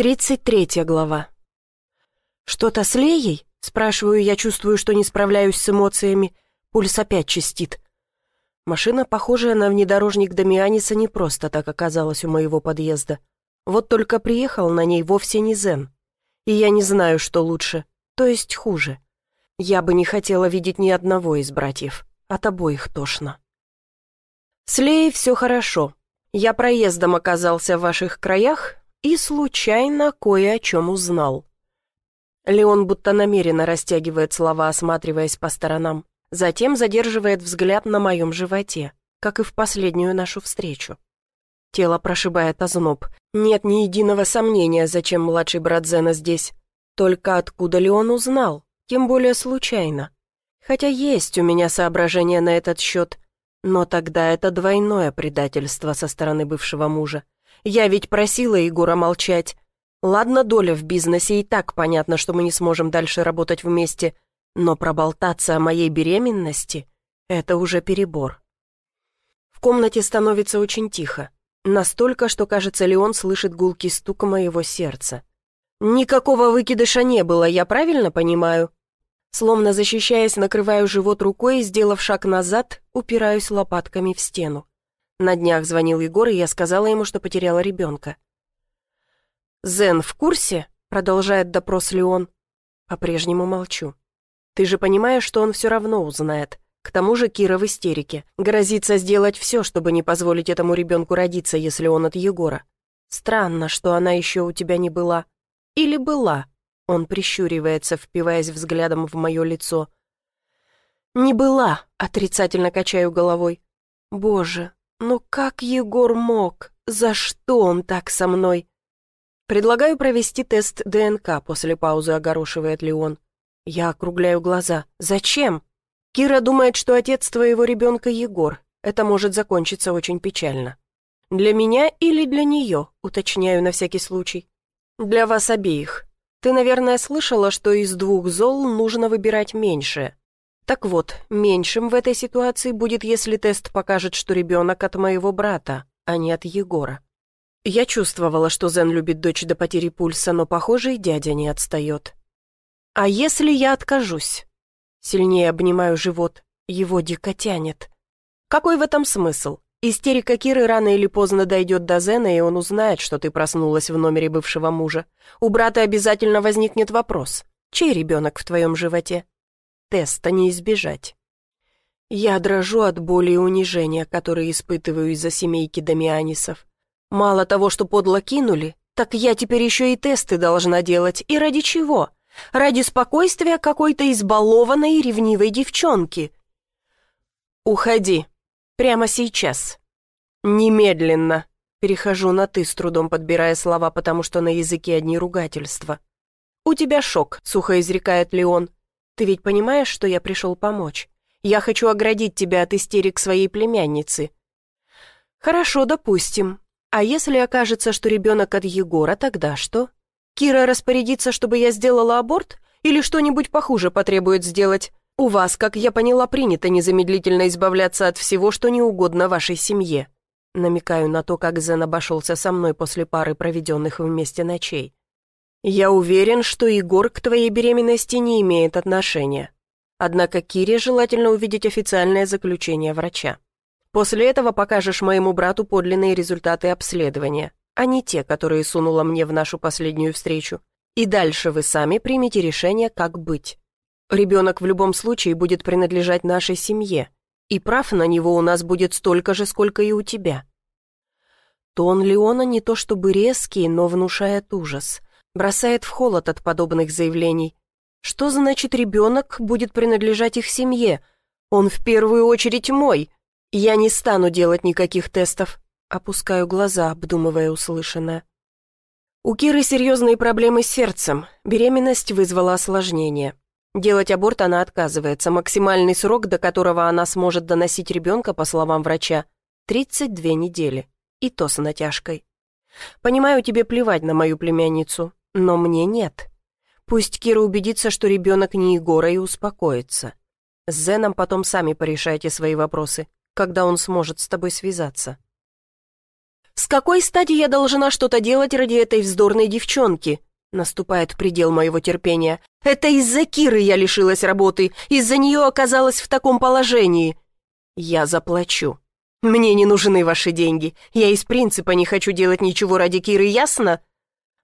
Тридцать третья глава. «Что-то с Леей?» — спрашиваю, я чувствую, что не справляюсь с эмоциями. Пульс опять чистит. Машина, похожая на внедорожник Дамианиса, не просто так оказалась у моего подъезда. Вот только приехал на ней вовсе не Зен. И я не знаю, что лучше, то есть хуже. Я бы не хотела видеть ни одного из братьев. От обоих тошно. С Леей все хорошо. Я проездом оказался в ваших краях, и случайно кое о чем узнал. Леон будто намеренно растягивает слова, осматриваясь по сторонам, затем задерживает взгляд на моем животе, как и в последнюю нашу встречу. Тело прошибает озноб. Нет ни единого сомнения, зачем младший брат Зена здесь. Только откуда ли он узнал, тем более случайно. Хотя есть у меня соображения на этот счет, но тогда это двойное предательство со стороны бывшего мужа. Я ведь просила Егора молчать. Ладно, доля в бизнесе, и так понятно, что мы не сможем дальше работать вместе, но проболтаться о моей беременности — это уже перебор. В комнате становится очень тихо. Настолько, что, кажется, Леон слышит гулкий стук моего сердца. Никакого выкидыша не было, я правильно понимаю? Словно защищаясь, накрываю живот рукой и, сделав шаг назад, упираюсь лопатками в стену. На днях звонил Егор, и я сказала ему, что потеряла ребенка. «Зен в курсе?» — продолжает допрос Леон. По-прежнему молчу. «Ты же понимаешь, что он все равно узнает. К тому же Кира в истерике. Грозится сделать все, чтобы не позволить этому ребенку родиться, если он от Егора. Странно, что она еще у тебя не была. Или была?» Он прищуривается, впиваясь взглядом в мое лицо. «Не была», — отрицательно качаю головой. «Боже, «Ну как Егор мог? За что он так со мной?» «Предлагаю провести тест ДНК», — после паузы огорошивает Леон. Я округляю глаза. «Зачем?» «Кира думает, что отец твоего ребенка Егор. Это может закончиться очень печально». «Для меня или для нее?» — уточняю на всякий случай. «Для вас обеих. Ты, наверное, слышала, что из двух зол нужно выбирать меньшее. Так вот, меньшим в этой ситуации будет, если тест покажет, что ребенок от моего брата, а не от Егора. Я чувствовала, что Зен любит дочь до потери пульса, но, похоже, и дядя не отстает. А если я откажусь? Сильнее обнимаю живот, его дико тянет. Какой в этом смысл? Истерика Киры рано или поздно дойдет до Зена, и он узнает, что ты проснулась в номере бывшего мужа. У брата обязательно возникнет вопрос. Чей ребенок в твоем животе? Теста не избежать. Я дрожу от боли и унижения, которые испытываю из-за семейки Дамианисов. Мало того, что подло кинули, так я теперь еще и тесты должна делать. И ради чего? Ради спокойствия какой-то избалованной и ревнивой девчонки. Уходи. Прямо сейчас. Немедленно. Перехожу на «ты», с трудом подбирая слова, потому что на языке одни ругательства. «У тебя шок», — сухо изрекает Леон. Ты ведь понимаешь, что я пришел помочь? Я хочу оградить тебя от истерик своей племянницы». «Хорошо, допустим. А если окажется, что ребенок от Егора, тогда что? Кира распорядится, чтобы я сделала аборт? Или что-нибудь похуже потребует сделать? У вас, как я поняла, принято незамедлительно избавляться от всего, что не угодно вашей семье». Намекаю на то, как Зен обошелся со мной после пары проведенных вместе ночей. «Я уверен, что Егор к твоей беременности не имеет отношения. Однако Кире желательно увидеть официальное заключение врача. После этого покажешь моему брату подлинные результаты обследования, а не те, которые сунула мне в нашу последнюю встречу. И дальше вы сами примете решение, как быть. Ребенок в любом случае будет принадлежать нашей семье, и прав на него у нас будет столько же, сколько и у тебя». Тон Леона не то чтобы резкий, но внушает ужас – бросает в холод от подобных заявлений. Что значит ребенок будет принадлежать их семье? Он в первую очередь мой. Я не стану делать никаких тестов. Опускаю глаза, обдумывая услышанное. У Киры серьезные проблемы с сердцем. Беременность вызвала осложнение. Делать аборт она отказывается. Максимальный срок, до которого она сможет доносить ребенка, по словам врача, 32 недели. И то с натяжкой. Понимаю, тебе плевать на мою племянницу. Но мне нет. Пусть Кира убедится, что ребенок не Егора и успокоится. С Зеном потом сами порешайте свои вопросы, когда он сможет с тобой связаться. С какой стати я должна что-то делать ради этой вздорной девчонки? Наступает предел моего терпения. Это из-за Киры я лишилась работы, из-за нее оказалась в таком положении. Я заплачу. Мне не нужны ваши деньги. Я из принципа не хочу делать ничего ради Киры, ясно?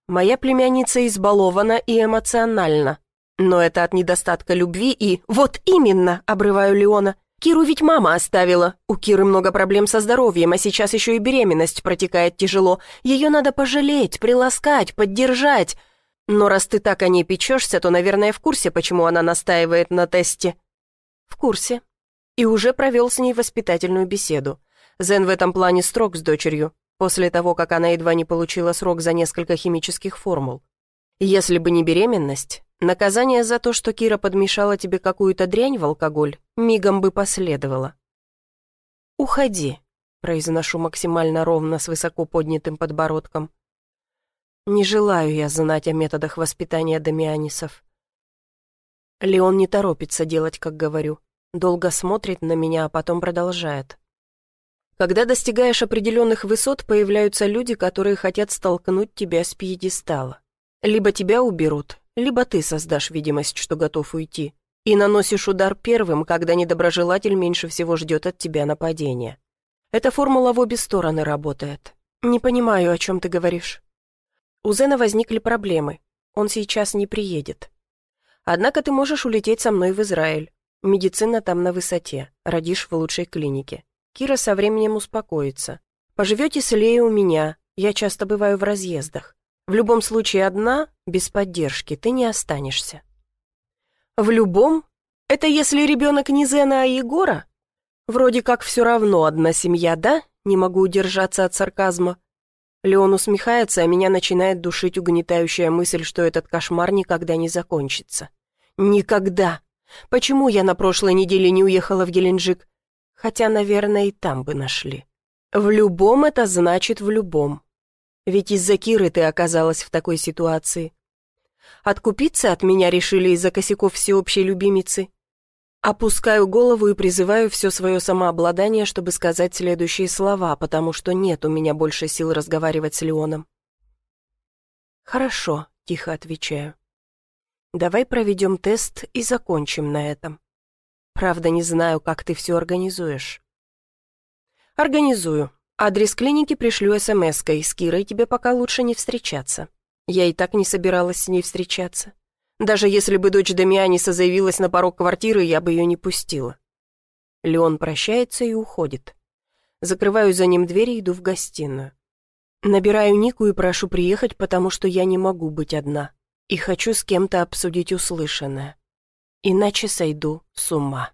Моя племянница избалована и эмоциональна. Но это от недостатка любви и... Вот именно, обрываю Леона. Киру ведь мама оставила. У Киры много проблем со здоровьем, а сейчас еще и беременность протекает тяжело. Ее надо пожалеть, приласкать, поддержать. Но раз ты так о ней печешься, то, наверное, в курсе, почему она настаивает на тесте. В курсе. И уже провел с ней воспитательную беседу. Зен в этом плане строг с дочерью, после того, как она едва не получила срок за несколько химических формул. Если бы не беременность, Наказание за то, что Кира подмешала тебе какую-то дрянь в алкоголь, мигом бы последовало. «Уходи», — произношу максимально ровно с высоко поднятым подбородком. Не желаю я знать о методах воспитания Дамианисов. Леон не торопится делать, как говорю. Долго смотрит на меня, а потом продолжает. Когда достигаешь определенных высот, появляются люди, которые хотят столкнуть тебя с пьедестала. Либо тебя уберут, либо ты создашь видимость, что готов уйти, и наносишь удар первым, когда недоброжелатель меньше всего ждет от тебя нападения. Эта формула в обе стороны работает. Не понимаю, о чем ты говоришь. У Зена возникли проблемы. Он сейчас не приедет. Однако ты можешь улететь со мной в Израиль. Медицина там на высоте. Родишь в лучшей клинике. Кира со временем успокоится. Поживете с Леей у меня. Я часто бываю в разъездах. В любом случае одна, без поддержки, ты не останешься. В любом? Это если ребенок не Зена, а Егора? Вроде как все равно одна семья, да? Не могу удержаться от сарказма. Леон усмехается, а меня начинает душить угнетающая мысль, что этот кошмар никогда не закончится. Никогда! Почему я на прошлой неделе не уехала в Геленджик? Хотя, наверное, и там бы нашли. В любом это значит в любом. Ведь из-за Киры ты оказалась в такой ситуации. Откупиться от меня решили из-за косяков всеобщей любимицы. Опускаю голову и призываю все свое самообладание, чтобы сказать следующие слова, потому что нет у меня больше сил разговаривать с Леоном. «Хорошо», — тихо отвечаю. «Давай проведем тест и закончим на этом. Правда, не знаю, как ты все организуешь». «Организую. Адрес клиники пришлю смс-кой, с Кирой тебе пока лучше не встречаться. Я и так не собиралась с ней встречаться. Даже если бы дочь Дамианиса заявилась на порог квартиры, я бы ее не пустила. Леон прощается и уходит. Закрываю за ним дверь и иду в гостиную. Набираю Нику и прошу приехать, потому что я не могу быть одна. И хочу с кем-то обсудить услышанное. Иначе сойду с ума.